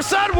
Riverside